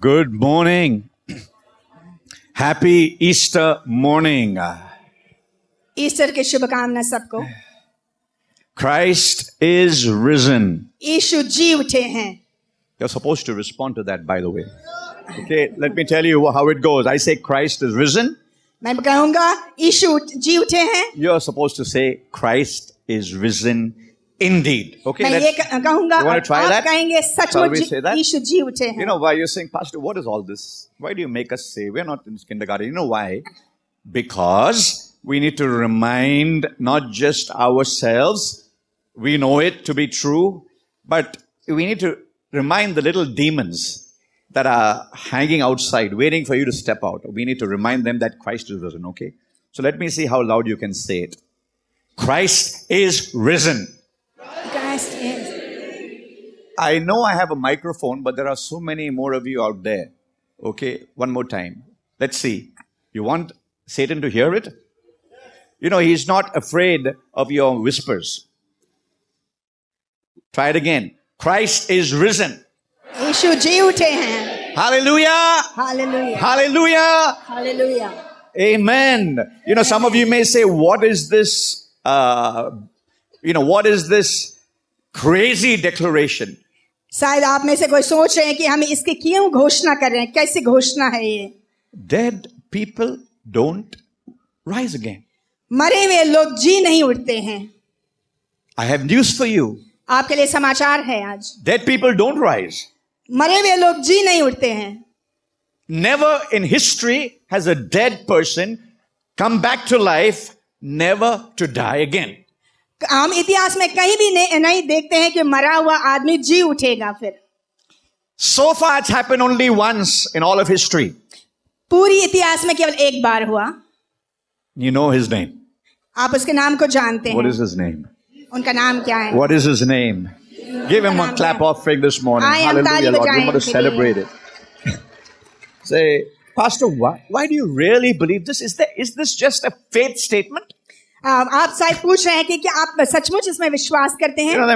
Good morning. Happy Easter morning. Easter की शुभकामना सबको Christ is risen. यीशु जी उठे हैं You're supposed to respond to that, by the way. Okay, let me tell you how it goes. I say Christ is risen. मैं कहूंगा यीशु उठ- जी उठे हैं You're supposed to say Christ is risen indeed. Okay, मैं ये let's, क- कहूंगा you want to try आप that? कहेंगे Shall we say सचमुच that? यीशु जी उठे You हैं know why you're saying, Pastor, what is all this? Why do you make us say we're not in kindergarten? You know why? Because we need to remind not just ourselves, we know it to be true, but we need to remind the little demons that are hanging outside, waiting for you to step out. We need to remind them that Christ is risen, okay? So let me see how loud you can say it. Christ is risen. Christ is- I know I have a microphone, but there are so many more of you out there. Okay, one more time. Let's see. You want Satan to hear it? You know, he's not afraid of your whispers. Try it again. Christ is risen. यीशु जी उठे हैं Hallelujah! Hallelujah Hallelujah! Hallelujah Amen. You know, some of you may say, what is this, uh, you know, what is this crazy declaration? शायद आप में से कोई सोच रहे हैं कि हम इसकी क्यों घोषणा कर रहे हैं कैसी घोषणा है ये Dead people don't rise again. मरे हुए लोग जी नहीं उठते हैं I have news for you. आपके लिए समाचार है आज Dead people don't rise. मरे हुए लोग जी नहीं उठते हैं Never in history has a dead person come back to life, never to die again. हम इतिहास में कहीं भी नहीं, नहीं देखते हैं कि मरा हुआ आदमी जी उठेगा फिर So far, it's happened only once in all of history. पूरी इतिहास में केवल एक बार हुआ You know his name. आप उसके नाम को जानते What हैं is his name? उनका नाम क्या है What is his name? Give him a clap offering this morning. Hallelujah, Lord. We want to celebrate it. Say, Pastor, why, why do you really believe this? Is, there, is this just a faith statement? Um, आप शायद पूछ रहे हैं कि क्या आप सचमुच इसमें विश्वास करते हैं? You know,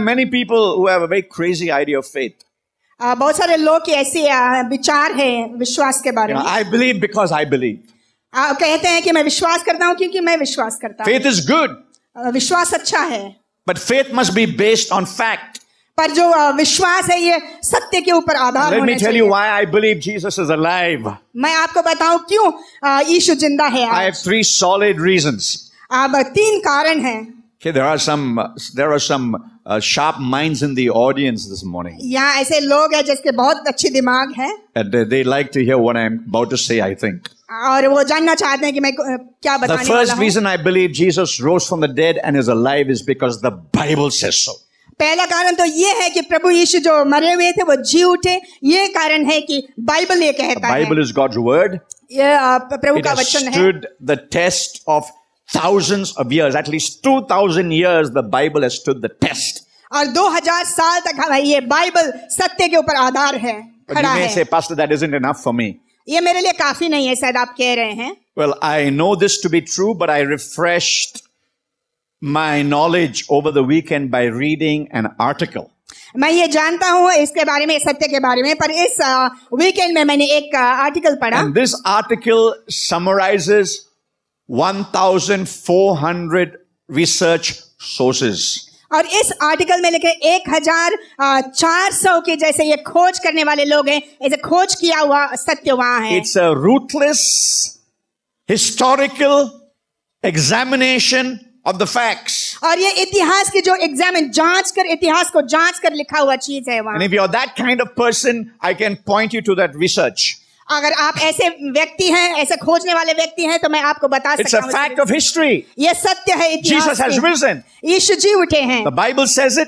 बहुत सारे लोग ऐसे uh, विचार है विश्वास के बारे में। I believe because I believe कहते हैं कि मैं विश्वास करता हूँ क्योंकि मैं विश्वास करता हूँ। इज़ गुड विश्वास अच्छा है। But faith must be based on fact पर जो uh, विश्वास है ये सत्य के ऊपर आधार मैं आपको बताऊँ क्यों uh, यीशु ज़िंदा है I have three solid reasons अब तीन कारण हैं Okay, there are some uh, there are some uh, sharp minds in the audience this morning, यहाँ ऐसे लोग हैं जिसके बहुत अच्छी दिमाग है and they, they like to hear what I'm about to say. I think और वो जानना चाहते हैं कि मैं क्या बताने वाला हूँ The first reason I believe Jesus rose from the dead and is alive is because the Bible says so. पहला कारण तो ये है कि प्रभु यीशु जो मरे हुए थे वो जी उठे ये कारण है कि बाइबल ये कहता Bible है is God's word. ये प्रभु It का वचन है stood the test of thousands of years. At least two thousand years, the Bible has stood the test. और 2000 साल तक हम ये बाइबल सत्य के ऊपर आधार है But you खड़ा may है say, Pastor, that isn't enough for me. ये मेरे लिए काफी नहीं है शायद आप कह रहे हैं Well, I know this to be true, but I refreshed my knowledge over the weekend by reading an article. मैं ये जानता हूँ इसके बारे में सत्य के बारे में पर इस वीकेंड में मैंने एक आर्टिकल पढ़ा And this article summarizes 1,400 research sources. और इस आर्टिकल में लिखे एक हजार चार सौ के जैसे ये खोज करने वाले लोग हैं ऐसे खोज किया हुआ सत्य वहां है It's a ruthless historical examination of the facts. और ये इतिहास की जो एग्जाम जांच कर इतिहास को जांच कर लिखा हुआ चीज है And वहां if you're that kind of person, I can point you to that research. अगर आप ऐसे व्यक्ति हैं ऐसे खोजने वाले व्यक्ति हैं तो मैं आपको बता सकता हूँ फैक्ट ऑफ़ हिस्ट्री ये सत्य है इतिहास जी उठे हैं। बाइबल सेज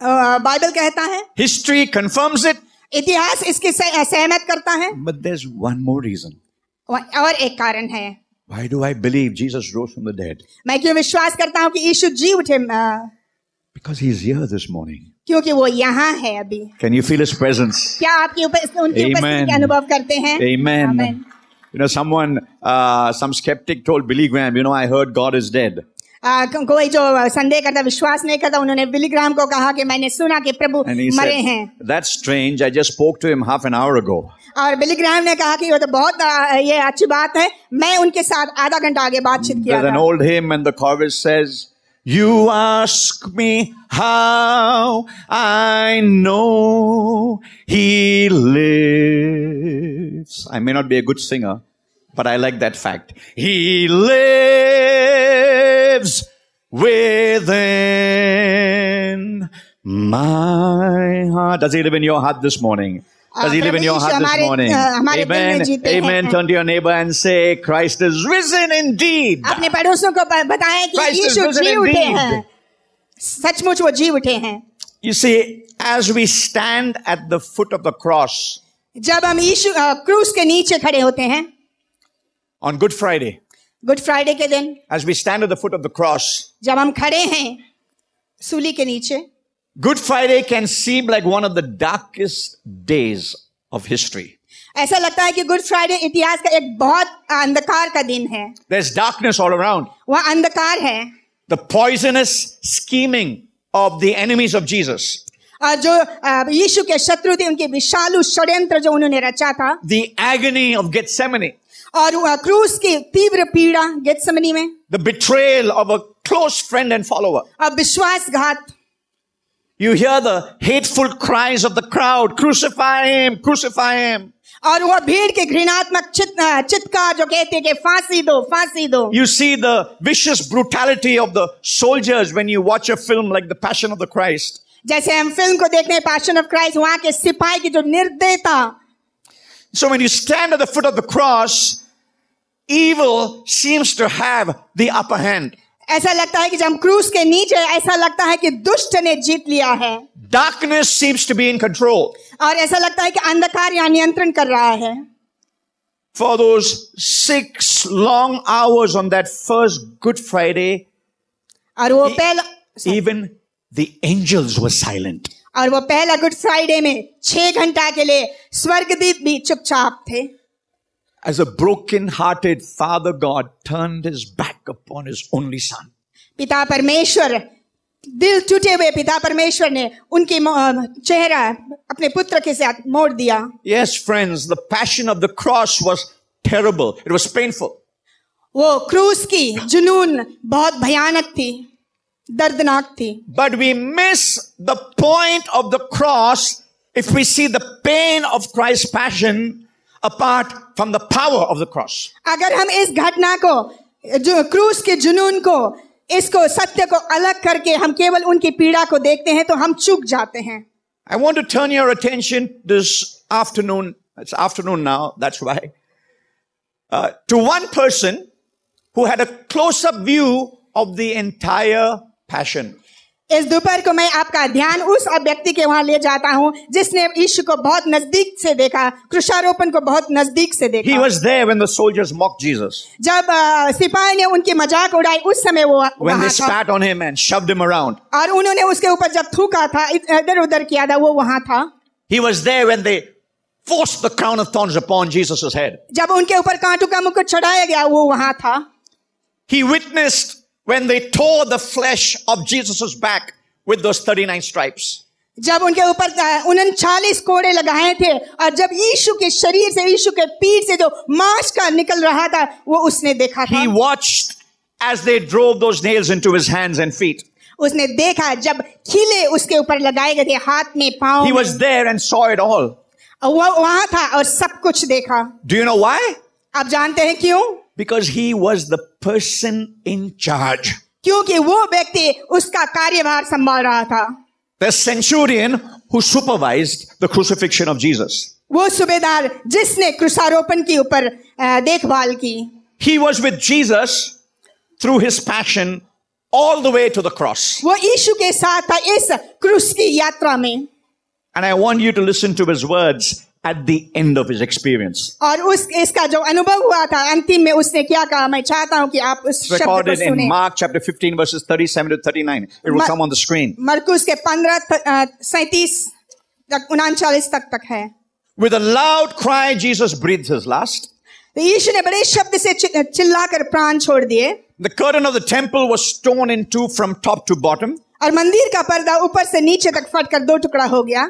बाइबल कहता है। हिस्ट्री कंफर्म्स इट इतिहास इसकी सहमत करता है। वन मोर रीजन और एक कारण है। Why do I believe Jesus rose from the dead मैं क्यों विश्वास करता हूँ कि यीशु जी उठे because he is here this morning क्योंकि वो यहाँ है अभी Can you feel his presence? क्या आपकी उप- उनकी. का अनुभव करते हैं Amen. Amen. You know, someone, uh, some skeptic told Billy Graham, you know, I heard God is dead. को- कोई जो संदेह करता विश्वास नहीं करता उन्होंने बिलीग्राम को कहा कि मैंने सुना कि प्रभु मरे हैं that's strange. I just spoke to him half an hour ago. और बिलीग्राम ने कहा कि वो तो बहुत ये अच्छी बात है मैं उनके साथ आधा घंटा आगे बातचीत किया There's an old hymn and the chorus says, You ask me how I know he lives. I may not be a good singer, but I like that fact. He lives within my heart. Does he live in your heart this morning? Does he Uh, live in your Prabhu heart Yeshu this हमारे- morning? uh, हमारे दिल में Amen. जीते हैं। Amen. Turn to your neighbor and say, Christ is risen indeed. अपने पड़ोसों को ब- बताएं कि Christ is यीशु risen जी उठे indeed. हैं सचमुच वो जी उठे हैं You see, as we stand at the foot of the cross जब हम यीशु अ, क्रूस के नीचे खड़े होते हैं on Good Friday, Good Friday के दिन as we stand at the foot of the cross, जब हम खड़े हैं सूली के नीचे Good Friday can seem like one of the darkest days of history. ऐसा लगता है कि गुड फ्राइडे इतिहास का एक बहुत अंधकार का दिन है There's darkness all around. वह अंधकार है The poisonous scheming of the enemies of Jesus, और जो अ, यीशु के शत्रु थे उनके विशालु षड्यंत्र जो उन्होंने रचा था the agony of Gethsemane, और वह क्रूस की तीव्र पीड़ा गेत्समनी में the betrayal of a close friend and follower. और विश्वासघात You hear the hateful cries of the crowd, crucify him, crucify him. और वह भीड़ के घृणात्मक चित, अ, चित्कार जो कहते हैं कि फांसी दो फांसी दो You see the vicious brutality of the soldiers when you watch a film like The Passion of the Christ. जैसे हम फिल्म को देखते हैं पैशन ऑफ क्राइस्ट वहां के सिपाही की जो निर्दयता So when you stand at the foot of the cross, evil seems to have the upper hand. ऐसा लगता है कि जब हम क्रूस के नीचे ऐसा लगता है कि दुष्ट ने जीत लिया है Darkness seems to be in control. और ऐसा लगता है कि अंधकार यहाँ नियंत्रण कर रहा है For those six long hours on that first Good Friday, और वो पहला even the angels were silent. और वो पहला गुड फ्राइडे में छह घंटा के लिए स्वर्गदीत भी चुपचाप थे As a broken hearted Father God turned his back upon his only son. पिता परमेश्वर दिल टूटे हुए पिता परमेश्वर ने उनकी मो- चेहरा अपने पुत्र के साथ मोड़ दिया Yes, friends, the passion of the cross was terrible. It was painful. वो क्रूस की जुनून बहुत भयानक थी दर्दनाक थी But we miss the point of the cross if we see the pain of Christ's passion apart from the power of the cross. अगर हम इस घटना को जो क्रूस के जुनून को इसको सत्य को अलग करके हम केवल उनकी पीड़ा को देखते हैं तो हम चूक जाते हैं I want to turn your attention this afternoon. It's afternoon now, that's why. Uh, to one person who had a close up view of the entire passion. इस दोपहर को मैं आपका ध्यान उस व्यक्ति के वहाँ ले जाता हूँ जिसने यीशु को बहुत नज़दीक से देखा कृषारोपण को बहुत नज़दीक से He देखा was there when the soldiers mocked Jesus, जब सिपाही ने उनकी मज़ाक उड़ाई उस समय वो when वहाँ they था। spat on him and shoved him around. और उन्होंने उसके ऊपर जब थूका था इधर उधर किया था वो वहाँ था। He was there when they forced the crown of thorns upon Jesus' head. जब उनके ऊपर कांटों का मुकुट चढ़ाया गया वो वहाँ था। He witnessed when they tore the flesh of Jesus' back with those 39 stripes. जब उनके ऊपर उनचालीस कोड़े लगाए थे और जब यीशु के शरीर से यीशु के पीठ से जो मांस का निकल रहा था वो उसने देखा था He watched as they drove those nails into his hands and feet. उसने देखा जब खिले उसके ऊपर लगाए गए थे हाथ में पाँव He में was there and saw it all. और वो वहां था और सब कुछ देखा Do you know why? आप जानते हैं क्यों Because he was the person in charge. क्योंकि वो व्यक्ति उसका कार्यभार संभाल रहा था The centurion who supervised the crucifixion of Jesus. वो सूबेदार जिसने क्रुषारोपण के ऊपर अ, देखभाल की He was with Jesus through his passion all the way to the cross. वो यीशु के साथ था इस क्रूस की यात्रा में And I want you to listen to his words at the end of his experience. और उस इसका जो अनुभव हुआ था अंतिम में उसने क्या कहा मैं चाहता हूं कि आप उस It's शब्द को recorded in सुने Mark chapter 15, verses 37 to 39. It will Ma- come on the screen. मरकुस के पंद्रह सैतीस तक उनचालीस तक तक है With a loud cry, Jesus breathed his last. तो यीशु ने बड़े शब्द से चि- चिल्लाकर प्राण छोड़ दिए The curtain of the temple was torn in two from top to bottom. और मंदिर का पर्दा ऊपर से नीचे तक फटकर दो टुकड़ा हो गया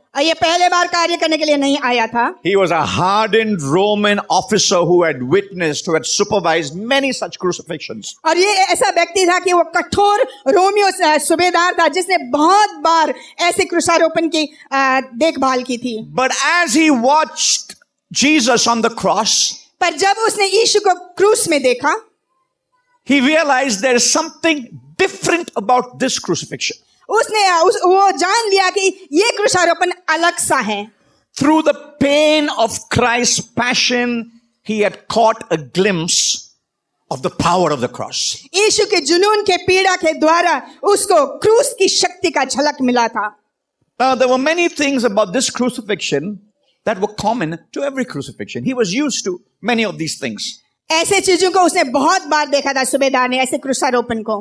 ये पहले बार कार्य करने के लिए नहीं आया था। He was a hardened Roman officer who had witnessed who had supervise many such crucifixion और ये ऐसा व्यक्ति था कि वो कठोर रोमियो सुबेदार था जिसने बहुत बार ऐसे कृषारोपण की देखभाल की थी। But as he watched Jesus on the cross पर जब उसने यीशु को क्रूस में देखा he realise there is something different about this crucifixion उसने उस, वो जान लिया कि ये क्रूसारोपण अलग सा है Through the pain of Christ's passion, he had caught a glimpse of the power of the cross. यीशु के जुनून के पीड़ा के द्वारा उसको क्रूस की शक्ति का झलक मिला था Now, there were many things about this crucifixion that were common to every crucifixion. He was used to many of these things. ऐसे चीज़ों को उसने बहुत बार देखा था सूबेदार ने ऐसे क्रूसारोपण को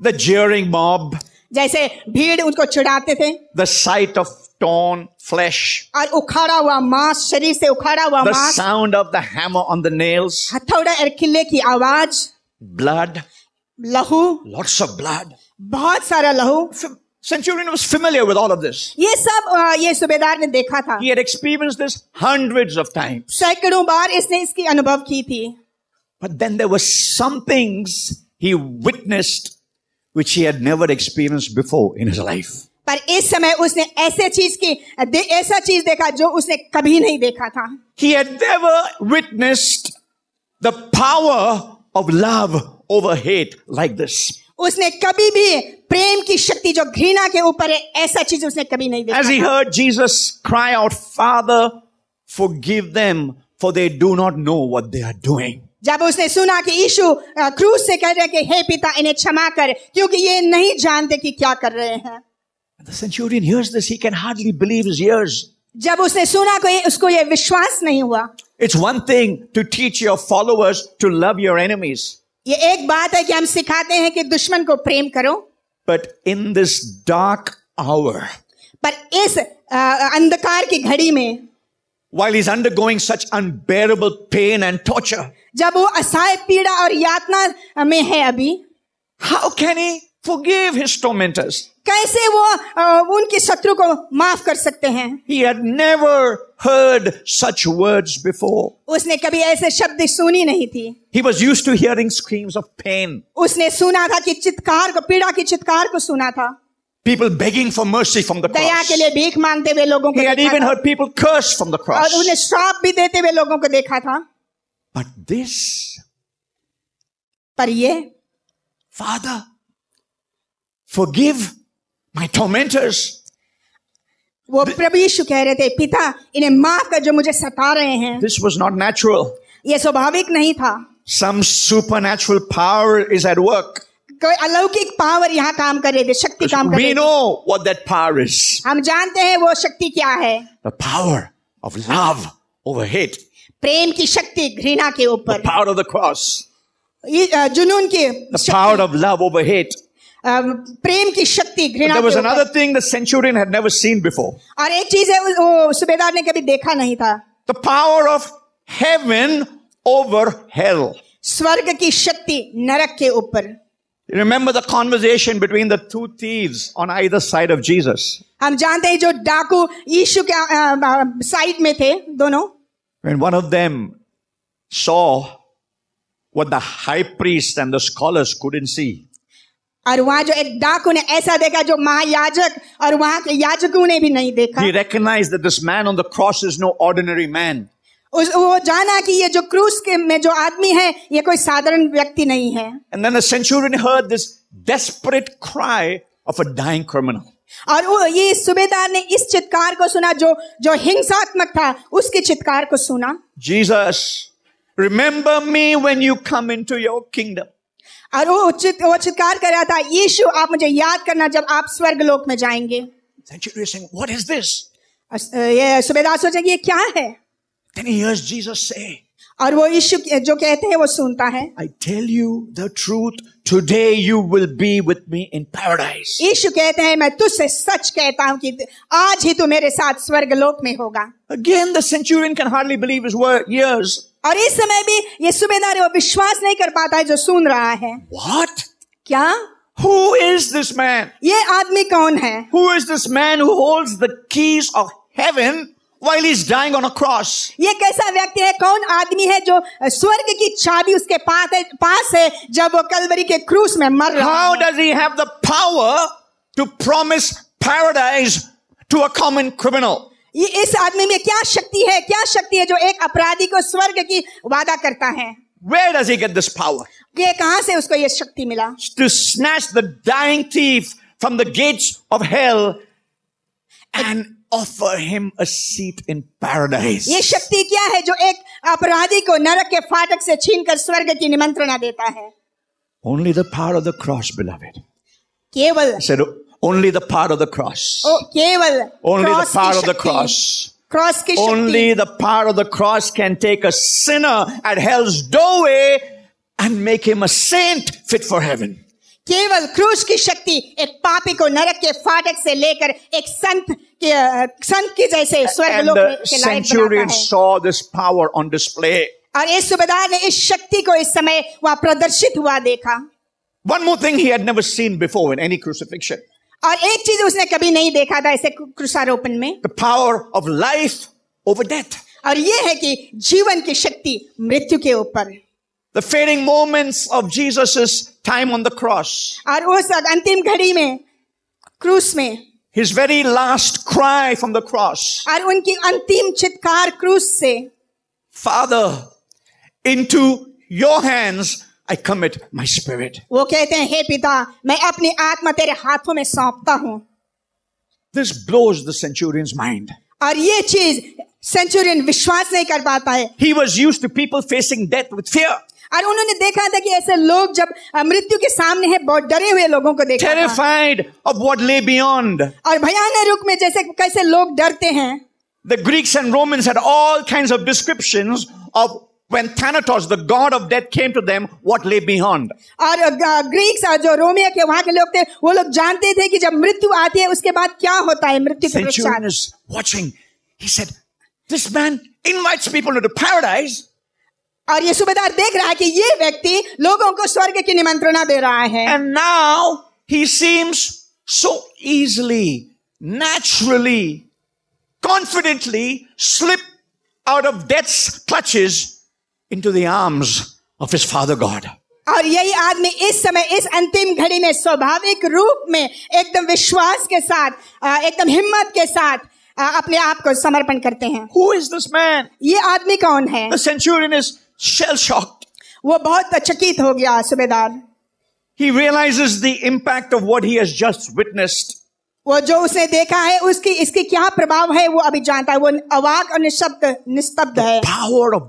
The jeering mob, जैसे भीड़ उनको चिढ़ाते थे the sight of torn flesh, और उखाड़ा हुआ मांस शरीर से उखाड़ा हुआ the मांस sound of the hammer on the nails, हथौड़ा और किले की आवाज blood, लहू lots of blood. बहुत सारा लहू Fam- Centurion was familiar with all of this. ये सब अ, ये सूबेदार ने देखा था He had experienced this hundreds of times. सैकड़ों बार इसने इसकी अनुभव की थी But then there were some things he witnessed which he had never experienced before in his life. पर इस समय उसने ऐसे चीज की दे, ऐसा चीज देखा जो उसने कभी नहीं देखा था He had never witnessed the power of love over hate like this. उसने कभी भी प्रेम की शक्ति जो घृणा के ऊपर है ऐसा चीज उसने कभी नहीं देखा As he था। heard Jesus cry out, Father, forgive them, for they do not know what they are doing. जब उसने सुना कि यीशु क्रूस से कह रहे हैं कि हे पिता इन्हें क्षमा कर क्योंकि ये नहीं जानते कि क्या कर रहे हैं The centurion hears this, he can hardly believe his ears. जब उसने सुना को ये, उसको ये विश्वास नहीं हुआ It's one thing to teach your followers to love your enemies, ये एक बात है कि हम सिखाते हैं कि दुश्मन को प्रेम करो but in this dark hour, पर इस अंधकार की घड़ी में while he's undergoing such unbearable pain and torture, जब वो असहाय पीड़ा और यातना में है अभी how can he forgive his tormentors? कैसे वो अ, उनके शत्रु को माफ कर सकते हैं He had never heard such words before. उसने कभी ऐसे शब्द सुनी नहीं थी He was used to hearing screams of pain, उसने सुना था कि चित्कार को पीड़ा की चित्कार को सुना था people begging for mercy from the Daya cross. के लिए भीख मांगते हुए लोगों को He had देखा even था। heard people curse from the और cross. उन्हें श्राप भी देते हुए लोगों को देखा था But this, पर ये Father, forgive my tormentors. वो प्रभु यीशु कह रहे थे पिता इन्हें माफ़ कर जो मुझे सता रहे हैं This was not natural. ये स्वाभाविक नहीं था Some supernatural power is at work. अलौकिक पावर यहाँ काम कर रही थे शक्ति काम कर रही पावर हम जानते हैं वो शक्ति क्या है। Power of love over hate प्रेम की शक्ति घृणा के ऊपर। पावर ऑफ़ द क्रॉस जुनून की power of love over hate प्रेम की शक्ति घृणा सीन बिफोर और एक चीज़ है वो सुबेदार ने कभी देखा नहीं था। The power of heaven over hell स्वर्ग की शक्ति नरक के ऊपर। remember the conversation between the two thieves on either side of Jesus. हम जानते हैं जो डाकू यीशु के साइड में थे दोनों When one of them saw what the high priest and the scholars couldn't see, और वहां जो एक डाकू ने ऐसा देखा जो महायाजक और वहां के याजकों ने भी नहीं देखा He recognized that this man on the cross is no ordinary man. वो जाना कि ये जो क्रूस के में जो आदमी है ये कोई साधारण व्यक्ति नहीं है। And then the centurion heard this desperate cry of a dying criminal और वो ये सुबेदार ने इस चित्कार को सुना जो जो हिंसात्मक था उसके चित्कार को सुना। Jesus remember me when you come into your kingdom और वो चित, वो चित्कार कर रहा था यीशु आप मुझे याद करना जब आप स्वर्ग लोक में जाएँगे। सुबेदार सोचेंगे क्या है? Then he hears Jesus say, और वो यीशु के- जो कहते हैं वो सुनता है I tell you the truth, today you will be with me in paradise. यीशु कहते हैं मैं तुझसे सच कहता हूं कि आज ही तू मेरे साथ स्वर्ग लोक में होगा Again, the centurion can hardly believe his word, ears. और इस समय भी ये सूबेदार है, वो विश्वास नहीं कर पाता है जो सुन रहा है What? क्या Who is this man? ये आदमी कौन है Who is this man who holds the keys of heaven while he's dying on a cross? ये कैसा व्यक्ति है कौन आदमी है जो स्वर्ग की चाबी उसके पास है पास है जब वो कलवरी के क्रूस में मर रहा How है does he have the power to promise paradise to a common criminal? ये इस आदमी में क्या शक्ति है क्या शक्ति है जो एक अपराधी को स्वर्ग की वादा करता है Where does he get this power? ये कहां से उसको ये शक्ति मिला To snatch the dying thief from the gates of hell and offer him a seat in paradise. ये शक्ति क्या है जो एक अपराधी को नरक के फाटक से छीनकर स्वर्ग की निमंत्रणा देता है Only the power of the cross, beloved. केवल I said, only the power of the cross. ओ केवल Only the क्रॉस की power of the शक्ति- cross. क्रॉस की शक्ति Only the power of the cross can take a sinner at hell's doorway and make him a saint fit for heaven. केवल क्रूस की शक्ति एक पापी को नरक के फाटक से लेकर एक संत के संत की जैसे स्वर्ग लोक में के लायक centurion बनाता है। saw this power on display. और इस सुबेदार ने इस शक्ति को इस समय वहाँ प्रदर्शित हुआ देखा। One more thing he had never seen before in any crucifixion. और एक चीज़ उसने कभी नहीं देखा था ऐसे क्रूसारोपण में। The power of life over death. और ये है कि जीवन की शक्ति मृत्यु के ऊपर। The fading moments of Jesus' time on the cross. और उस अंतिम घड़ी में क्रूस में His very last cry from the cross. और उनकी अंतिम चित्कार क्रूस से Father, into your hands I commit my spirit. वो कहते हैं हे पिता मैं अपनी आत्मा तेरे हाथों में सौंपता हूं This blows the centurion's mind. और ये चीज सेंचुरियन विश्वास नहीं कर पाता है He was used to people facing death with fear, और उन्होंने देखा था कि ऐसे लोग जब मृत्यु के सामने है बहुत डरे हुए लोगों को देखा था terrified of what lay beyond. और भयानक रूप में जैसे कैसे लोग डरते हैं The Greeks and Romans had all kinds of descriptions of when Thanatos, the god of death, came to them, what lay beyond. और ग्रीक्स और जो रोमियो के वहाँ के लोग थे वो लोग जानते थे कि जब मृत्यु आती है उसके बाद क्या होता है मृत्यु के Centurion पश्चात is watching. He said, This man invites people into paradise, और ये सुबेदार देख रहा है कि ये व्यक्ति लोगों को स्वर्ग की निमंत्रणा दे रहा है। And now he seems so easily, naturally, confidently slip out of death's clutches into the arms of his father God. और यही आदमी इस समय इस अंतिम घड़ी में स्वाभाविक रूप में एकदम विश्वास के साथ एकदम हिम्मत के साथ अपने आप को समर्पण करते हैं। हु इज़ दिस मैन ये आदमी कौन है? Centurion is shell shocked. वो बहुत चकित हो गया सूबेदार He realizes the impact of what he has just witnessed. वो जो उसने देखा है उसकी इसकी क्या प्रभाव है वो अभी जानता है वो अवाक और निशब्द निस्तब्ध है Power of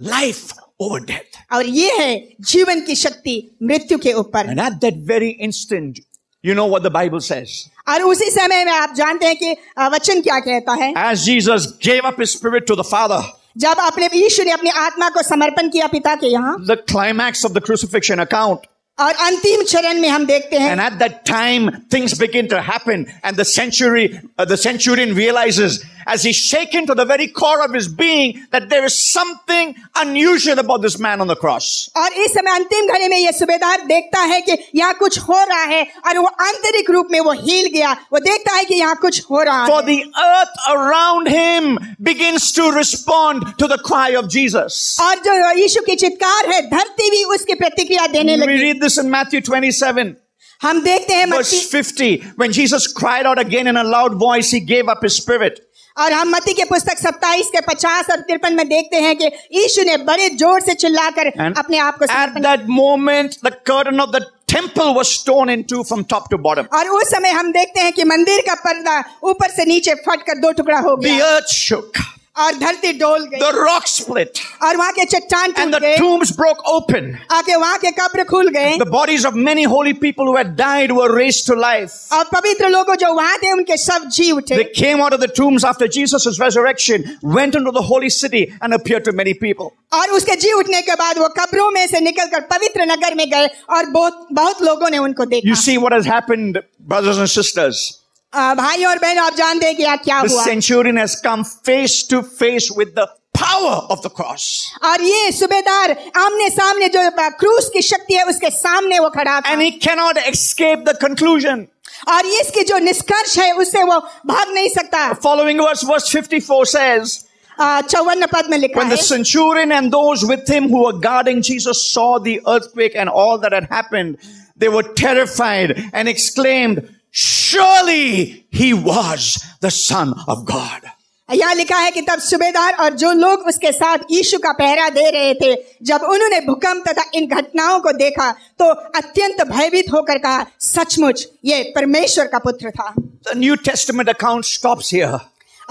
life over death. और ये है जीवन की शक्ति मृत्यु के ऊपर And at that very instant, you know what the Bible says. और उसी समय में आप जानते हैं कि अ, वचन क्या कहता है As Jesus gave up his spirit to the Father, जब अपने यीशु ने अपनी आत्मा को समर्पण किया पिता के यहाँ the climax of the crucifixion account और अंतिम चरण में हम देखते हैं at that time things begin to happen and the century the centurion realizes as he's shaken to the very core of his being, that there is something unusual about this man on the cross. और इस समय अंतिम घड़ी में ये सूबेदार देखता है कि यहाँ कुछ हो रहा है और वो आंतरिक रूप में वो हिल गया वो देखता है कि यहाँ कुछ हो रहा For है the earth around him begins to respond to the cry of Jesus. और जो यीशु की चित्कार है धरती भी उसकी प्रतिक्रिया देने We लगी read this in Matthew 27. हम देखते हैं Verse मत्ती 50, when Jesus cried out again in a loud voice, he gave up his spirit. और हम मती के पुस्तक 27 के 50 और 53 में देखते हैं कि यीशु ने बड़े ज़ोर से चिल्लाकर अपने आप को at that moment the curtain of the the temple was torn in two from top to bottom. और उस समय हम देखते हैं कि मंदिर का पर्दा ऊपर से नीचे फटकर दो टुकड़ा हो The गया। earth shook, और धरती डोल गई the rock split, और वहां के चट्टान and टूट the गए tombs broke open. आके वहां के कब्र खुल गए The bodies of many holy people who had died were raised to life. और पवित्र लोगों जो वहां थे उनके सब जी उठे They came out of the tombs after Jesus' resurrection, went into the holy city, and appeared to many people. और उसके जी उठने के बाद वो कब्रों में से निकलकर पवित्र नगर में गए और बहुत बहुत लोगों ने उनको You देखा see what has happened, brothers and sisters. आ, भाई और बहन आप जानते हैं कि यहाँ क्या The हुआ centurion has come face to face with the power of the cross. और ये सूबेदार आमने सामने जो क्रूस की शक्ति है उसके सामने वो खड़ा था And he cannot escape the conclusion. और ये इसके जो निष्कर्ष है उससे वो भाग नहीं सकता Following verse, verse 54 says, चौवन पद में लिखा When the है centurion and those with him who were guarding Jesus saw the earthquake and all that had happened, they were terrified and exclaimed, Surely he was the Son of God. यहाँ लिखा है कि तब सूबेदार और जो लोग उसके साथ यीशु का पहरा दे रहे थे जब उन्होंने भूकंप तथा इन घटनाओं को देखा तो अत्यंत भयभीत होकर कहा सचमुच ये परमेश्वर का पुत्र था The New Testament account stops here.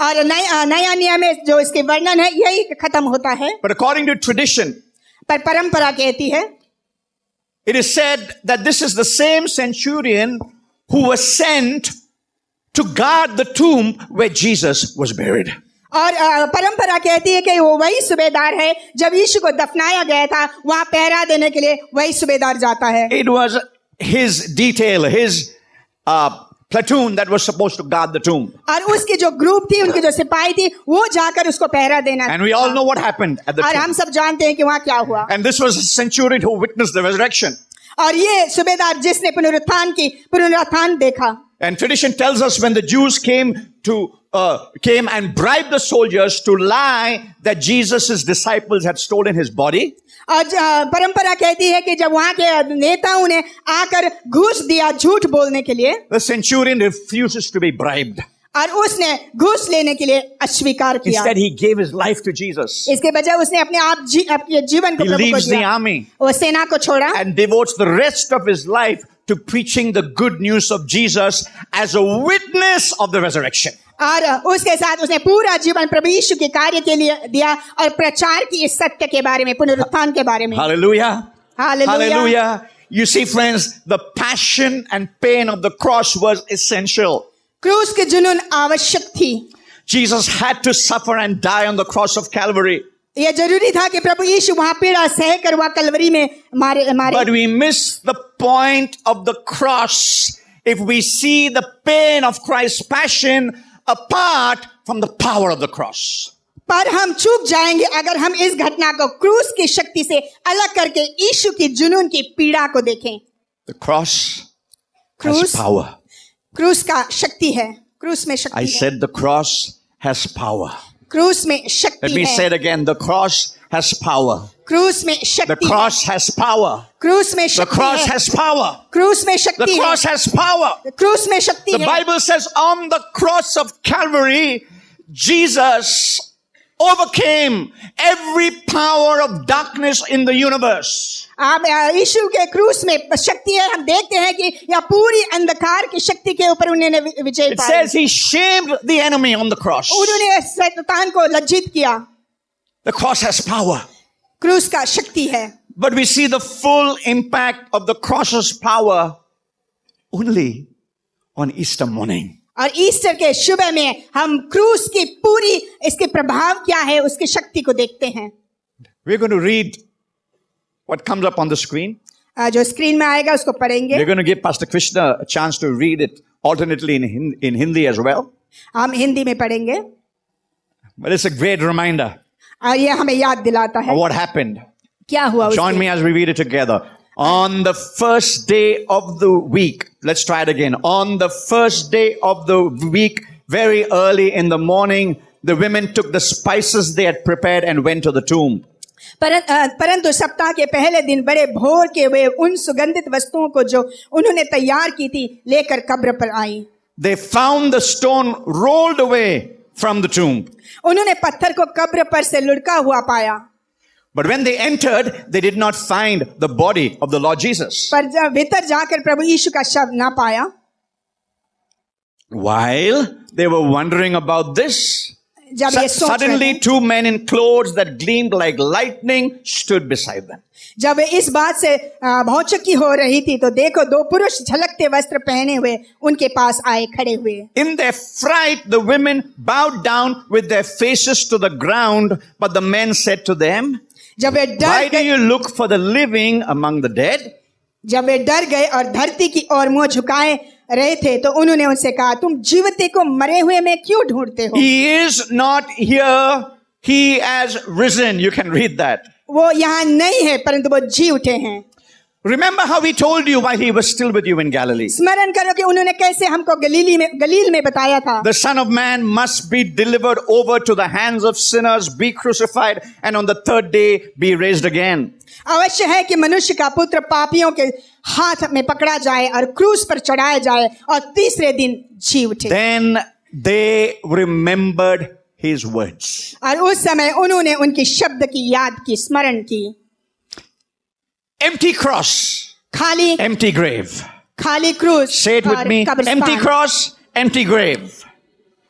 और नया नया नियम में जो इसके वर्णन है यही खत्म होता है But according to tradition, पर परंपरा कहती है it is said that this is the same centurion who was sent to guard the tomb where Jesus was buried. और अ, परंपरा कहती है कि वो वही सूबेदार है जब यीशु को दफनाया गया था वहां पहरा देने के लिए वही सूबेदार जाता है It was his detail, his uh, platoon that was supposed to guard the tomb. और उसकी जो ग्रुप थी उनकी जो सिपाही थी वो जाकर उसको पहरा देना And we all know what happened at the और tomb. हम सब जानते हैं कि वहां क्या हुआ And this was a centurion who witnessed the resurrection. और ये सूबेदार जिसने पुनरुत्थान की पुनरुत्थान देखा And tradition tells us when the Jews came to uh, came and bribed the soldiers to lie that Jesus' disciples had stolen his body. और ज- परंपरा कहती है कि जब वहाँ के नेताओं ने आकर घूस दिया झूठ बोलने के लिए The centurion refuses to be bribed. और उसने घूस लेने के लिए अस्वीकार किया Instead, he gave his life to Jesus. इसके बजाय उसने अपने आप जी, अपने जीवन को He प्रभु को leaves the दिया army वो सेना को छोड़ा and devotes the rest of his life to preaching the good news of Jesus as a witness of the resurrection. और उसके साथ उसने पूरा जीवन प्रभु यीशु के कार्य के लिए दिया और प्रचार की इस सत्य के बारे में पुनरुत्थान के बारे में Hallelujah. Hallelujah. Hallelujah. You see, friends, the passion and pain of the cross was essential. क्रूस की जुनून आवश्यक थी Jesus had to suffer and die on the cross of Calvary. यह ज़रूरी था कि प्रभु यीशु वहाँ पीड़ा सह कर वहाँ कलवरी में मारे मारे But we miss the point of the cross if we see the pain of Christ's passion apart from the power of the cross. पर हम चूक जाएँगे अगर हम इस घटना को क्रूस की शक्ति से अलग करके यीशु की जुनून की पीड़ा को देखें The cross has क्रूस power. क्रूस का शक्ति है क्रूस में I शक्ति है said the cross has power. क्रूस में Let शक्ति me say है it again. The cross has power. क्रूस में The शक्ति है cross has power. क्रूस में The शक्ति cross है has power. क्रूस में The शक्ति है cross has power. क्रूस में शक्ति The है Bible says on the cross of Calvary, Jesus overcame every power of darkness in the universe. आप अ, यीशु के क्रूस में शक्ति है हम देखते हैं कि यह पूरी अंधकार की शक्ति के ऊपर उन्होंने वि- विजय It pi says he shamed the enemy on the cross. उन्होंने शैतान को लज्जित किया The cross has power. क्रूस का शक्ति है But we see the full impact of the cross's power only on Easter morning. और ईस्टर के शुभ में हम क्रूस की पूरी इसके प्रभाव क्या है उसकी शक्ति को देखते हैं We're going to read what comes up on the screen. अ, जो स्क्रीन में आएगा उसको पढ़ेंगे We're going to give Pastor Krishna a chance to read it alternately in, in Hindi as well. हम हिंदी में पढ़ेंगे But it's a great reminder और ये हमें याद दिलाता है what happened. क्या हुआ Join me as we read it together. On the first day of the week, let's try it again. On the first day of the week, very early in the morning, the women took the spices they had prepared and went to the tomb. पर- अ, परंतु सप्ताह के पहले दिन बड़े भोर के वे उन सुगंधित वस्तुओं को जो उन्होंने तैयार की थी लेकर कब्र पर आई They found the stone rolled away from the tomb. उन्होंने पत्थर को कब्र पर से लुढ़का हुआ पाया But when they entered, they did not find the body of the Lord Jesus. पर जब भीतर जाकर प्रभु यीशु का शव ना पाया While they were wondering about this, जब ये su- सोच रहे suddenly थे, two men in clothes that gleamed like lightning stood beside them. जब वे इस बात से अ, भौचक्की हो रही थी तो देखो दो पुरुष झलकते वस्त्र पहने हुए उनके पास आए खड़े हुए In their fright, the women bowed down with their faces to the ground, but the men said to them, जब वे डर Why do गए you look for the living among the dead? जब वे डर गए और धरती की ओर मुँह झुकाए रहे थे तो उन्होंने उनसे कहा तुम जीवते को मरे हुए में क्यों ढूंढते हो He is not here. He has risen. You can read that. वो यहाँ नहीं है परंतु वो जी उठे हैं Remember how he told you while he was still with you in Galilee. स्मरण करो कि उन्होंने कैसे हमको गलीली में गलील में बताया था The Son of Man must be delivered over to the hands of sinners, be crucified, and on the third day be raised again. अवश्य है कि मनुष्य का पुत्र पापियों के हाथ में पकड़ा जाए और क्रूस पर चढ़ाया जाए और तीसरे दिन जी उठे Then they remembered his words. और उस समय उन्होंने उनकी शब्द की याद की स्मरण की Empty cross, खाली empty grave. खाली क्रूस Say it with और me. कब्रिस्तान। Empty cross, empty grave.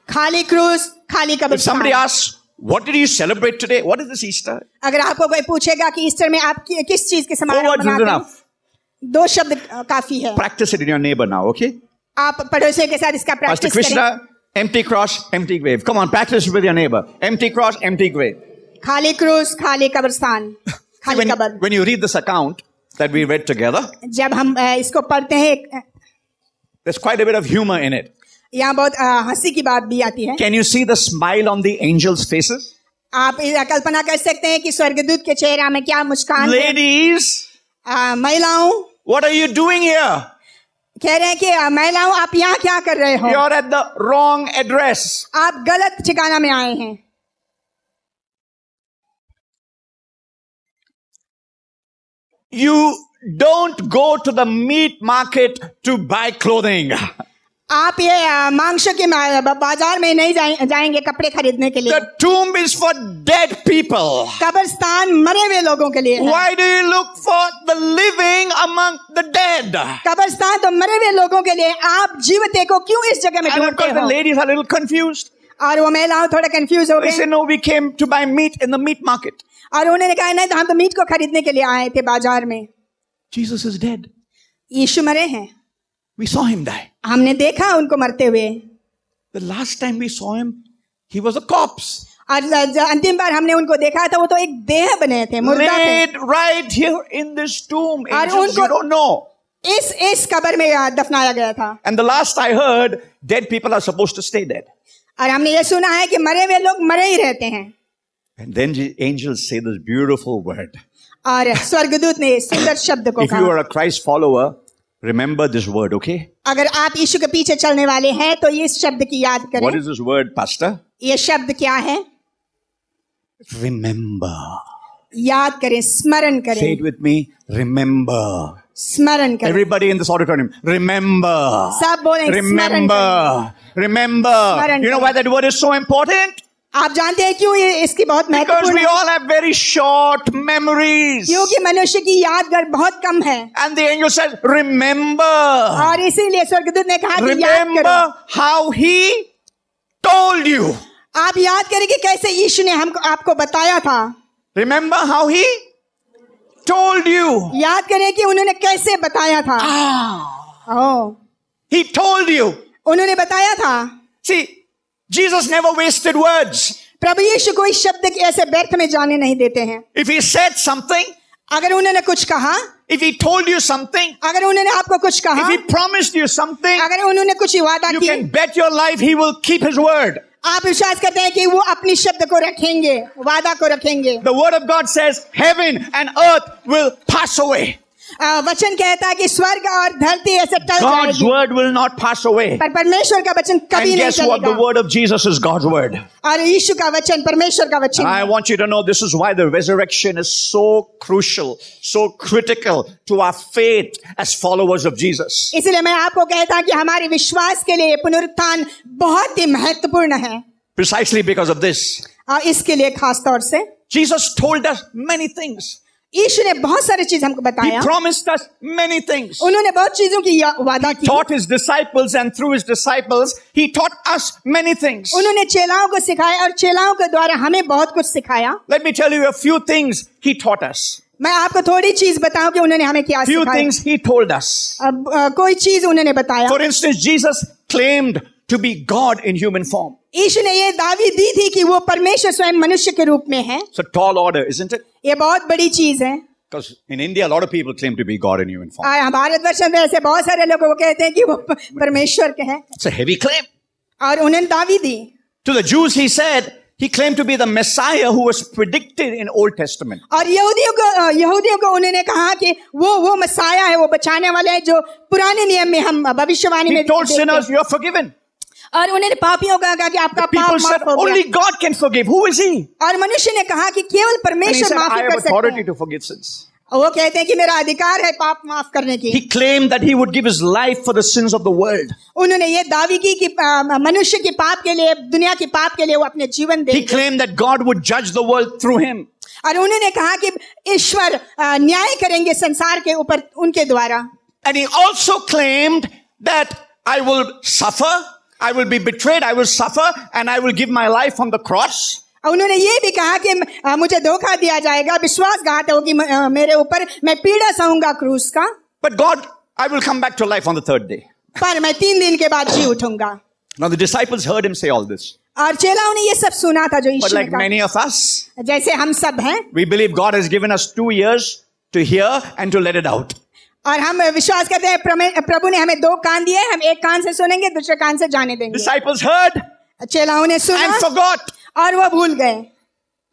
खाली क्रूस खाली If somebody कब्रिस्तान asks, what did you celebrate today? What is this Easter? अगर आपको कोई पूछेगा कि ईस्टर में आप कि- किस चीज के Four समारोह words is मनाते हैं enough. दो शब्द अ, काफी है Practice it in your neighbor now, okay? आप पड़ोसियों के साथ इसका Pastor प्रैक्टिस करें Krishna, empty cross, empty grave. Come on, practice it with your neighbor. Empty cross, empty grave. खाली क्रूस खाली कब्रिस्तान See, when, कब्र when you read this account that we read together, जब हम अ, इसको पढ़ते हैं there's quite a bit of humor in it. यहाँ बहुत अ, हँसी की बात भी आती है Can you see the smile on the angels' faces? आप कल्पना कर सकते हैं कि स्वर्गदूत के चेहरा में क्या मुस्कान है Ladies, अ, महिलाओं what are you doing here? कह रहे हैं कि अ, महिलाओं आप यहाँ क्या कर रहे हो You're at the wrong address. आप गलत ठिकाना में आए हैं You don't go to the meat market to buy clothing. आप ये अ, मांसों के मा- ब- बाजार में नहीं जाए- जाएंगे कपड़े खरीदने के लिए The tomb is for dead people. कब्रिस्तान मरे हुए लोगों के लिए है। Why do you look for the living among the dead? कब्रिस्तान तो मरे हुए लोगों के लिए आप जीवते को क्यों इस जगह में And of ढूंढते course, the हो ladies are a little confused. और वो महिलाओं थोड़ा कंफ्यूज हो They say, गए No, we came to buy meat in the meat market. और उन्होंने कहा नहीं तो हम तो मीट को खरीदने के लिए आए थे बाज़ार में Jesus is dead. यीशु मरे हैं We saw him die. हमने देखा उनको मरते हुए The last time we saw him, he was a corpse. और अंतिम बार हमने उनको देखा था वो तो एक देह बने थे मुर्दा थे right here in this tomb. और Angels, you don't know. इस इस कब्र में दफनाया गया था And the last I heard, dead people are supposed to stay dead. और हमने ये सुना है कि मरे हुए लोग मरे ही रहते हैं And then the angels say this beautiful word. और स्वर्गदूत ने इस सुंदर शब्द को If you are कहा a Christ follower, remember this word, okay? अगर आप यीशु के पीछे चलने वाले हैं तो ये इस शब्द की याद What करें is this word, Pastor? ये शब्द क्या है Remember. याद करें स्मरण Say करें it with me. Remember. स्मरण करें Everybody in this auditorium, remember. सब बोलें, स्मरण Remember. Remember. स्मरण You know करें। why that word is so important? आप जानते हैं क्यों ये इसकी बहुत महत्वपूर्ण क्योंकि मनुष्य की यादगार बहुत कम है। एंड एंजल सेड रिमेंबर और इसीलिए स्वर्गदूत ने कहा कि हाउ ही टोल्ड यू आप याद करें कि कैसे यीशु ने हमको आपको बताया था। Remember how he told you याद करें कि उन्होंने कैसे बताया था। ही टोल्ड यू उन्होंने बताया था। सी Jesus never wasted words. प्रभु यीशु कोई शब्द के ऐसे व्यर्थ में जाने नहीं देते हैं If he said something, अगर उन्होंने कुछ कहा if he told you something, अगर उन्होंने आपको कुछ कहा if he promised you something, अगर उन्होंने कुछ वादा you की can bet your life he will keep his word. आप विश्वास करते हैं कि वो अपनी शब्द को रखेंगे वादा को रखेंगे The word of God says heaven and earth will pass away. वचन कहता है कि स्वर्ग और धरती ऐसे टल God's word will not pass away. पर परमेश्वर का वचन कभी And नहीं guess what? The word of Jesus is God's word. और यीशु का वचन परमेश्वर का वचन I want you to know this is why the resurrection is so crucial, so critical to our faith as followers of Jesus. इसलिए मैं आपको कहता कि हमारे विश्वास के लिए पुनरुत्थान बहुत ही महत्वपूर्ण है Precisely because of this. और इसके लिए खास तौर से Jesus told us many things. ईश्वर ने बहुत सारे चीज़ हमको बताया। प्रॉमिस्ड मेनी थिंग्स उन्होंने बहुत चीज़ों की वादा की taught his disciples and through his disciples he taught us many things उन्होंने चेलाओं को सिखाया और चेलाओं के द्वारा हमें बहुत कुछ सिखाया। Let me tell you a few things he taught us मैं आपको थोड़ी चीज़ बताऊँ कि उन्होंने हमें क्या सिखाया। Few things he told us कोई चीज़ उन्होंने बताया। For instance Jesus claimed to be God in human form. यीशु ने ये दावी दी थी कि वो परमेश्वर स्वयं मनुष्य के रूप में है It's a tall order, isn't it? ये बहुत बड़ी चीज है Because in India, a lot of people claim to be God in human form. और भारतवर्ष में ऐसे बहुत सारे लोग वो कहते हैं कि वो प- परमेश्वर के हैं It's a heavy claim. और उन्होंने दावी दी To the Jews, he said he claimed to be the Messiah who was predicted in Old Testament. और यहूदियों को अ, यहूदियों को उन्होंने कहा कि वो वो मसाया है वो बचाने वाले हैं जो पुराने नियम में हम भविष्यवाणी He में told देखते sinners, हैं। "You're forgiven." और उन्होंने पापियों का कहा कि आपका पाप माफ़ हो गया only God can forgive who is he और मनुष्य ने कहा कि केवल परमेश्वर माफ़ कर सकता है वो कहते हैं कि मेरा अधिकार है पाप माफ़ करने की। He claimed that he would give his life for the sins of the world. उन्होंने ये दावी की कि मनुष्य के पाप के लिए दुनिया के पाप के लिए वो अपने जीवन दे। He claimed that God would judge the world through him. और उन्होंने कहा कि ईश्वर न्याय करेंगे संसार के ऊपर उनके द्वारा And he also claimed that I will suffer I will be betrayed, I will suffer, and I will give my life on the cross. और उन्होंने ये भी कहा कि अ, मुझे धोखा दिया जाएगा विश्वासघात होगी म- अ, मेरे ऊपर मैं पीड़ा सहूंगा क्रूस का But God, I will come back to life on the third day. पर मैं तीन दिन के बाद जी उठूंगा Now the disciples heard him say all this. और चेलाओं ने ये सब सुना था जो But ईश्वर like का many of us, जैसे हम सब हैं we believe God has given us two years to hear and to let it out. और हम विश्वास करते हैं प्रभु ने हमें दो कान दिए हम एक कान से सुनेंगे दूसरे कान से जाने देंगे Disciples heard चेलाओं ने सुना and forgot और वो भूल गए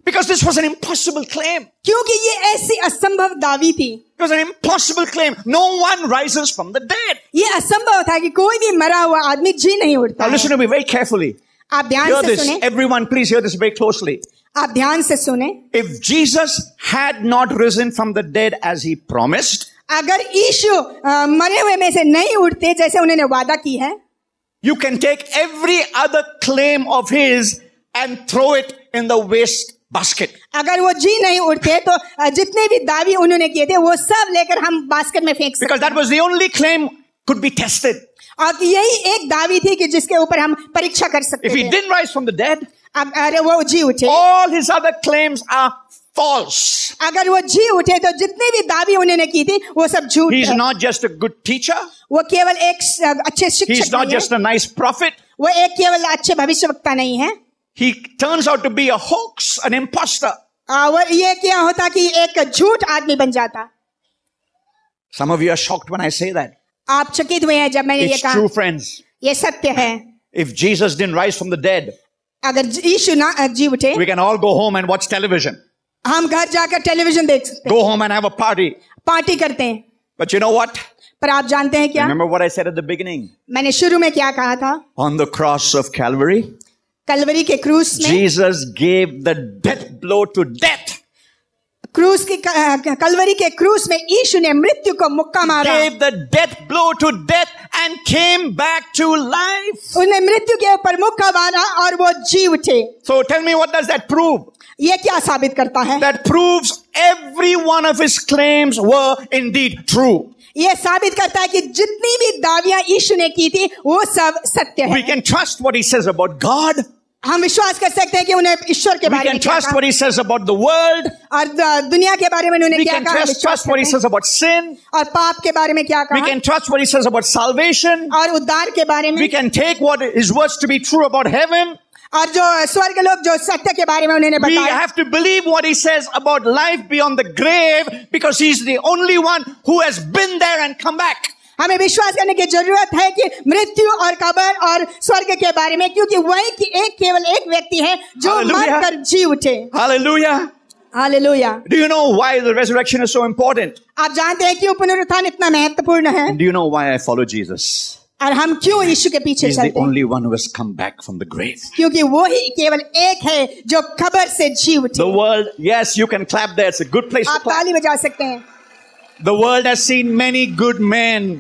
because this was an impossible claim. क्योंकि ये ऐसी असंभव दावी थी It was an impossible claim. No one rises from the dead. ये असंभव था कि कोई भी मरा हुआ आदमी जी नहीं उठता Now listen to me very carefully. आप ध्यान Hear से this. सुने Everyone, please hear this very closely. आप ध्यान से सुने If Jesus had not risen from the dead as he promised, अगर ईशु मरे हुए में से नहीं उठते जैसे उन्होंने वादा की है you can take every other claim of his and throw it in the basket अगर वो जी नहीं उठते तो जितने भी दावी उन्होंने किए थे वो सब लेकर हम बास्केट में फेंक सकते that was the only claim could be tested और यही एक दावी थी कि जिसके ऊपर हम परीक्षा कर सकते हैं। वो जी उठे। All his other claims are false. अगर वो जी उठे तो जितने भी दावी उन्होंने की थी वो सब झूठ He's है। not just a good teacher. वो केवल एक अच्छे He's शिक्षक not just a nice prophet. वो एक केवल अच्छे भविष्यवक्ता नहीं है He turns out to be a hoax, an imposter. वो ये क्या होता कि एक झूठ आदमी बन जाता Some of you are shocked when I say that. आप चकित हुए हैं जब मैंने ये It's कहा true, friends. ये सत्य है If Jesus didn't rise from the dead, अगर यीशु ना अ, जी उठे we can all go home and watch television, हम घर जाकर टेलीविज़न देख सकते हैं। Go home and party party करते हैं। बट यू नो व्हाट पर आप जानते हैं क्या? रिमेंबर व्हाट आई मैंने शुरू में क्या कहा था? On the cross of Calvary Calvary के क्रूस में Jesus gave the death blow to death क्रूस की कलवरी के क्रूस में ईशु ने मृत्यु को मुक्का मारा। Gave the death blow to death and came back to life उन्हें मृत्यु के ऊपर मुक्का मारा और वो जी उठे so tell me what does that prove ये क्या साबित करता है? That proves every one of his claims were indeed true ये साबित करता है कि जितनी भी दावियाँ यीशु ने की थी वो सब सत्य है। We can trust what he says about God हम विश्वास कर सकते हैं कि उन्हें ईश्वर के बारे में trust what he about the world और दुनिया के बारे में उन्होंने क्या कहा? We trust what he. About sin और पाप के बारे में क्या कहा? We can trust what he about salvation और उद्धार के बारे में we can take what his words to be true about heaven और जो स्वर्ग लोग जो सत्य के बारे में उन्होंने We बताया have to believe what he says about life beyond the grave because he's the only one who has been there and come back. हमें विश्वास करने की ज़रूरत है कि मृत्यु और कबर और स्वर्ग के बारे में क्योंकि वही कि एक केवल एक व्यक्ति है जो Hallelujah. मर कर जी उठे Hallelujah. Hallelujah Do you know why the resurrection is so important? आप जानते हैं क्यों पुनरुत्थान इतना महत्वपूर्ण है Do you know why I follow Jesus? और हम क्यों यीशु के पीछे He's the चलते हैं only one who has come back from the grave. क्योंकि वो ही केवल एक है जो खबर से जी The उठे world, yes, you can clap there. It's a good place to आप clap. ताली बजा सकते हैं The world has seen many good men,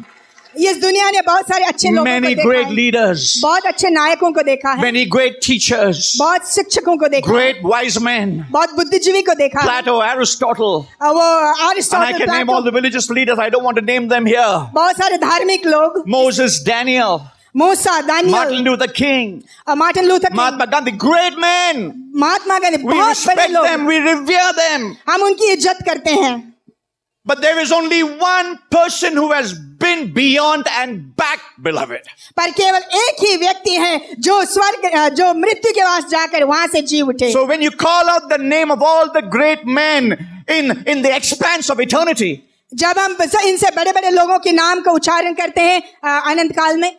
इस दुनिया ने बहुत सारे अच्छे लोगों many को देखा great है leaders, बहुत अच्छे नायकों को देखा है many great teachers, बहुत शिक्षकों को देखा है great wise men, बहुत बुद्धिजीवी को देखा है Plato, Aristotle, और वो and I can name all the religious leaders. I don't want to name them here. बहुत सारे धार्मिक लोग Moses, Daniel, मूसा दानियल Luther King, और Martin Luther King, Mahatma Gandhi, great men. Mahatma Gandhi बहुत बड़े लोग them, we revere them. हम उनकी इज़्ज़त करते हैं But there is only one person who has been beyond and back, beloved. पर केवल एक ही व्यक्ति है जो स्वर्ग अ, जो मृत्यु के पास जाकर वहां से जी उठे So when you call out the name of all the great men in, in the expanse of eternity, जब हम बस इनसे बड़े बड़े लोगों के नाम का उच्चारण करते हैं अ, अनंत काल में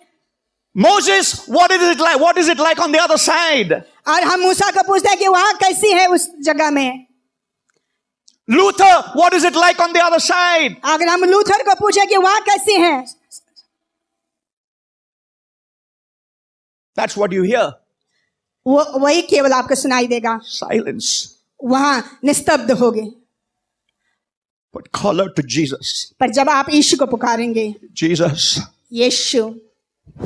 Moses, what is it like? What is it like on the other side? और हम मूसा को पूछते हैं कि वहां कैसी है उस जगह में Luther, what is it like on the other side? अगर हम लूथर को पूछे कि वहां कैसी है That's what you hear. वो वही केवल आपको सुनाई देगा Silence. वहां निस्तब्ध होगे But call out to Jesus. पर जब आप यीशु को पुकारेंगे Jesus, Yeshu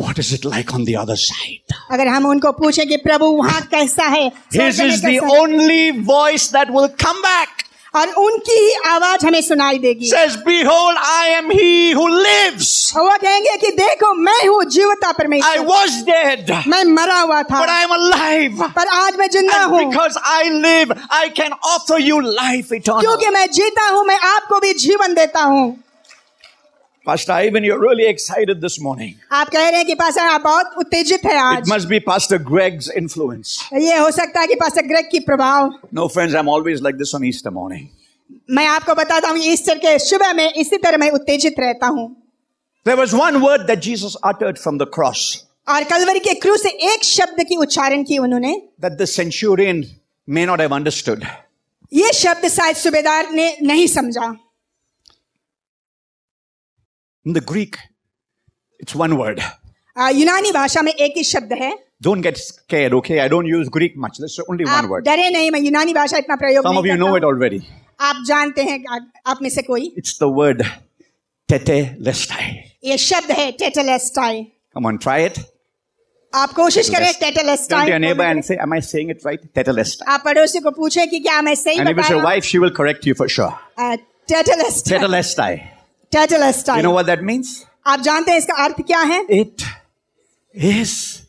what is it like on the other side? अगर हम उनको पूछे कि प्रभु वहां कैसा है His स्वर्ग में is the कैसा है? only voice that will come back. और उनकी ही आवाज़ हमें सुनाई देगी Says, Behold, I am he who lives. वो कहेंगे कि देखो मैं हूँ जीवता परमेश्वर I was dead, मैं मरा हुआ था but I am alive. पर आज मैं ज़िंदा हूँ because I live, I can offer you life eternal. क्योंकि मैं जीता हूँ मैं आपको भी जीवन देता हूँ Pastor Ivan, you're really excited this morning. आप कह रहे हैं कि पास्टर आप बहुत उत्तेजित है It must be Pastor Greg's influence. ये हो सकता है कि पास्टर ग्रेग की प्रभाव No, friends, I'm always like this on Easter morning. मैं आपको बताता हूँ ईस्टर के सुबह में इसी तरह मैं उत्तेजित रहता हूँ There was one word that Jesus uttered from the cross और कलवरी के क्रूस से एक शब्द की उच्चारण की उन्होंने that the centurion may not have understood. ये शब्द शायद सूबेदार ने नहीं समझा In the Greek, it's one word. आ, यूनानी भाषा में एक ही शब्द है Don't get scared, okay? I don't use Greek much. There's only one आप word. डरे नहीं मैं यूनानी भाषा इतना प्रयोग Some of नहीं you करता know हूँ। it already. आप जानते हैं आप, आप में से कोई It's the word tetelestai. ये शब्द है टेटलेस्टाई Come on, try it. आप कोशिश करें Turn to टेटलेस्टाई your neighbor and say, Am I saying it right? Tetelestai. आप पड़ोसी को पूछे कि क्या मैं सही And if it's your बताया wife, she will correct you for sure. टेटलेस्टाई Tetelestai. टेटलेस्टाई You know what that means? आप जानते हैं इसका अर्थ क्या है It is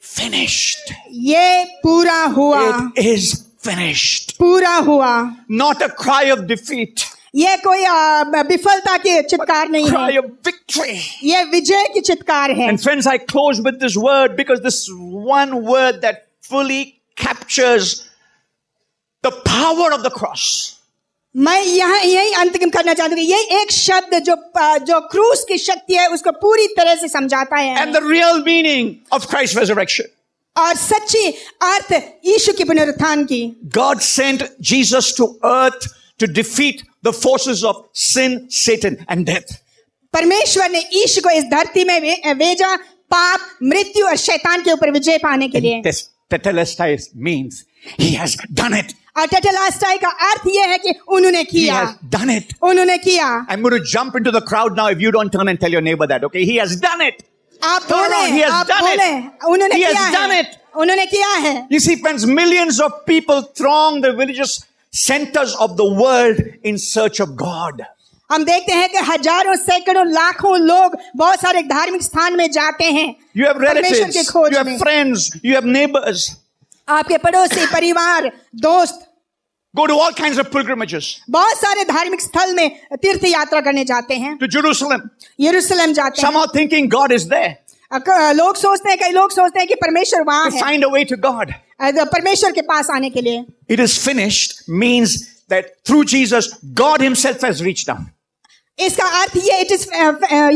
finished. ये पूरा हुआ It is finished. पूरा हुआ Not a cry of defeat, ये कोई आ, विफलता की चित्कार नहीं cry है of victory. ये विजय की चित्कार है And friends, I close with this word because this one word that fully captures the power of the cross. मैं यहाँ यही अंत करना चाहूँगी। ये एक शब्द जो जो क्रूस की शक्ति है उसको पूरी तरह से समझाता है। And the real meaning of Christ resurrection और सच्ची अर्थ यीशु की पुनरुत्थान की। God sent Jesus to earth to defeat the forces of sin Satan and death परमेश्वर ने यीशु को इस धरती में भेजा पाप मृत्यु और शैतान के ऊपर विजय पाने के लिए। ही हैज़ डन इट अर्थ है कि उन्होंने किया। डन इट उन्होंने किया। I am to jump the crowd now if you don't turn and tell your neighbour that okay he has done it आप बोले उन्होंने किया है। उन्होंने किया है। You see friends millions of people the centres of the world in search of God हम देखते हैं कि हज़ारों सैकड़ों लाखों लोग बहुत सारे धार्मिक स्थान में जाते हैं you have relatives you have friends you have neighbours आपके पड़ोसी परिवार दोस्त Go to all kinds of pilgrimages बहुत सारे धार्मिक स्थल में तीर्थ यात्रा करने जाते हैं to Jerusalem, यरूशलेम जाते हैं somehow thinking God is there अक- लोग सोचते हैं कई लोग सोचते हैं कि परमेश्वर वहां to है find a way to God. अ, परमेश्वर के पास आने के लिए It is finished means that through Jesus, God Himself has reached down. इसका अर्थ ये इट इज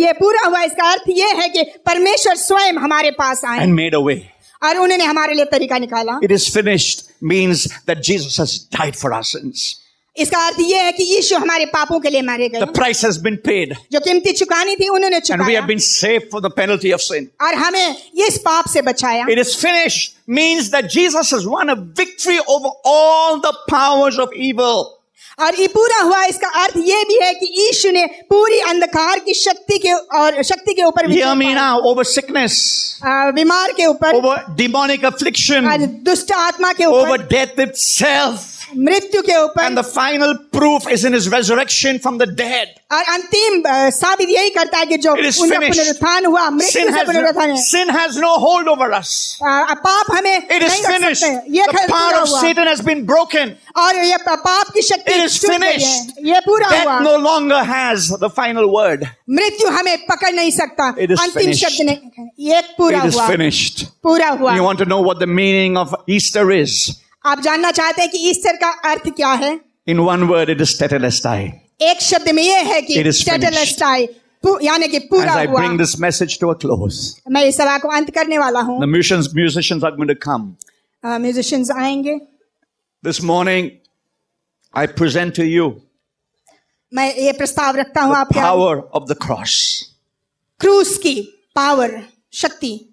ये पूरा हुआ इसका अर्थ ये है कि परमेश्वर स्वयं हमारे पास आए and made a way. और उन्होंने हमारे लिए तरीका निकाला It is finished means that Jesus has died for our sins. इसका अर्थ ये है कि यीशु हमारे पापों के लिए मारे The गए price has been paid. जो कीमती चुकानी थी उन्होंने And we चुकाया have been saved from the penalty of sin. और हमें ये इस पाप से बचाया It is finished means that Jesus has won a victory over all the powers of evil. और ये पूरा हुआ इसका अर्थ ये भी है कि यीशु ने पूरी अंधकार की शक्ति के और शक्ति के ऊपर ओवर सिकनेस बीमार के ऊपर ओवर डिमोनिक अफ्लिक्शन दुष्ट आत्मा के ऊपर डेथ इट itself. मृत्यु के And ऊपर the final proof is in his resurrection from the dead. और अंतिम आ, साबित यही करता है कि जो It is उनका finished. पुनरुत्थान हुआ मृत्यु Sin से has, पुनरुत्थान no, है sin has no hold over us. आ, पाप हमें It is नहीं रख finished. सकते ये The खैर power पूरा of हुआ Satan has been broken. और ये प- पाप की शक्ति It is टूट गई है finished. ये पूरा हुआ Death no longer has the final word. मृत्यु हमें पकड़ नहीं सकता It is अंतिम finished. शब्द नहीं ये पूरा It is हुआ finished. पूरा हुआ You want to know what the meaning of Easter is? आप जानना चाहते हैं कि ईस्टर का अर्थ क्या है? In one word it is टेटेलेस्टाई एक शब्द में यह है कि टेटेलेस्टाई यानी कि पूरा हुआ। Bring this message to a close मैं इस सभा को अंत करने वाला हूँ। द म्यूजिशियंस म्यूजिशियंस म्यूजिशियंस आएँगे। This morning I present to you मैं ये प्रस्ताव रखता हूँ आप पावर ऑफ़ द क्रॉस क्रूस की पावर शक्ति।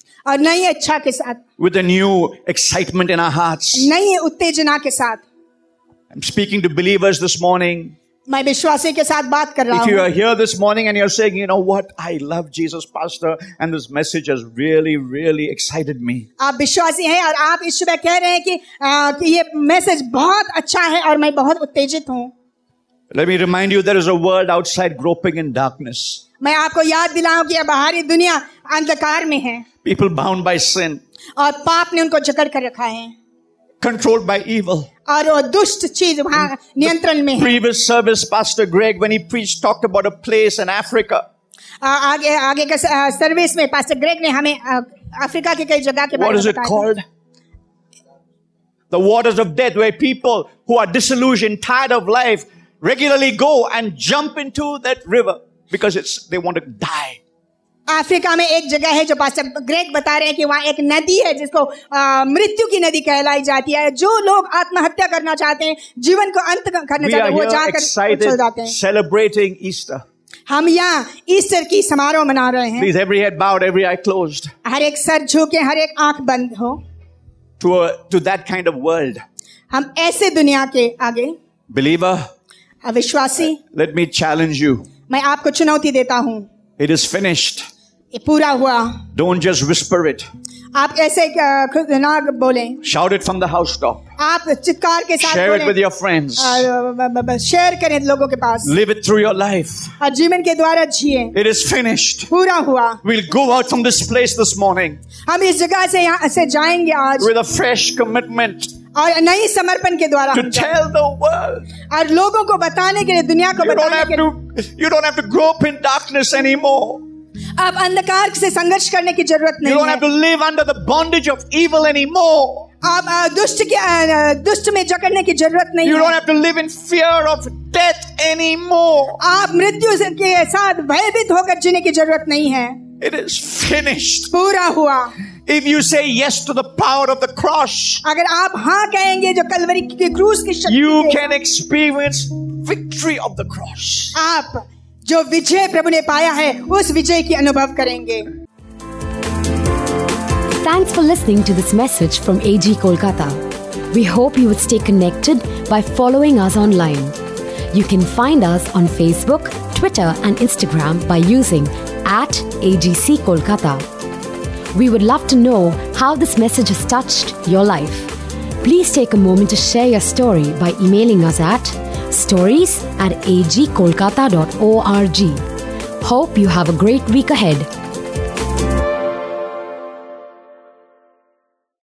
और नई इच्छा के साथ with a new excitement in our hearts. नई उत्तेजना के साथ I'm speaking to believers this morning. मैं विश्वासी के साथ बात कर रहा If you हूँ are here this morning and you're saying, you know what, I love Jesus, Pastor, and this message has really, really excited me. आप विश्वासी हैं और आप इस सुबह कह रहे हैं कि, आ, कि ये मैसेज बहुत अच्छा है और मैं बहुत उत्तेजित हूँ Let me remind you there is a world outside groping in darkness. मैं आपको याद दिलाऊं कि ये बाहरी दुनिया अंधकार में है People bound by sin, और पाप ने उनको जकड़ कर रखा है controlled by evil. और वो दुष्ट चीज वहाँ नियंत्रण में है Previous service, Pastor Greg, when he preached, talked about a place in Africa. आ, आगे आगे के स- आ, सर्विस में पास्टर ग्रेग ने हमें आ, अफ्रीका के कई जगह के What बारे is में it बताया called? The waters of death, where people who are disillusioned, tired of life, regularly go and jump into that river because it's they want to die. Africa में एक जगह है जो पास्टर ग्रेग बता रहे हैं कि वहाँ एक नदी है जिसको आ, मृत्यु की नदी कहलाई जाती है जो लोग आत्महत्या करना चाहते हैं जीवन को अंत करना We चाहते are हैं वो here जाकर excited, चल जाते हैं celebrating Easter. हम यहाँ ईस्टर की समारोह मना रहे हैं Please, every head bowed, every eye closed. हर एक सर झुके हर एक आंख बंद हो To a, to that kind of world, हम ऐसे दुनिया के आगे believer, अविश्वासी let me challenge you. मैं आपको चुनौती देता हूँ It is finished. ये पूरा हुआ Don't just whisper it. आप ऐसे अ, खुद ना बोलें Shout it from the housetop. आप चित्कार के साथ Share it with बोलें your friends. और ब- ब- ब- शेयर करें लोगों के पास Live it through your life. और जीवन के द्वारा जिए It is finished. पूरा हुआ We'll go out from this place this morning हम इस जगह से यहाँ से जाएंगे आज with a fresh commitment और नई समर्पण के द्वारा to tell the world. और लोगों को बताने के लिए दुनिया को You बताने के लिए. You don't have to grope in darkness anymore. अब अंधकार से संघर्ष करने की ज़रूरत नहीं You don't है have to live under the bondage of evil anymore. अ, दुष्ट के दुष्ट में जकड़ने की ज़रूरत नहीं You don't have to live in fear of death anymore. आप मृत्यु के साथ भयभीत होकर जीने की ज़रूरत नहीं है It is finished. पूरा हुआ If you say yes to the power of the cross, अगर आप हाँ कहेंगे जो कलवरी की क्रूस की शक्ति you है, can experience victory of the cross. आप जो विजय प्रभु ने पाया है उस विजय की अनुभव करेंगे Thanks for listening to this message from AG Kolkata. We hope you would stay connected by following us online. You can find us on Facebook, Twitter, and Instagram by using at AGC Kolkata. We would love to know how this message has touched your life. Please take a moment to share your story by emailing us at stories at agkolkata.org. Hope you have a great week ahead.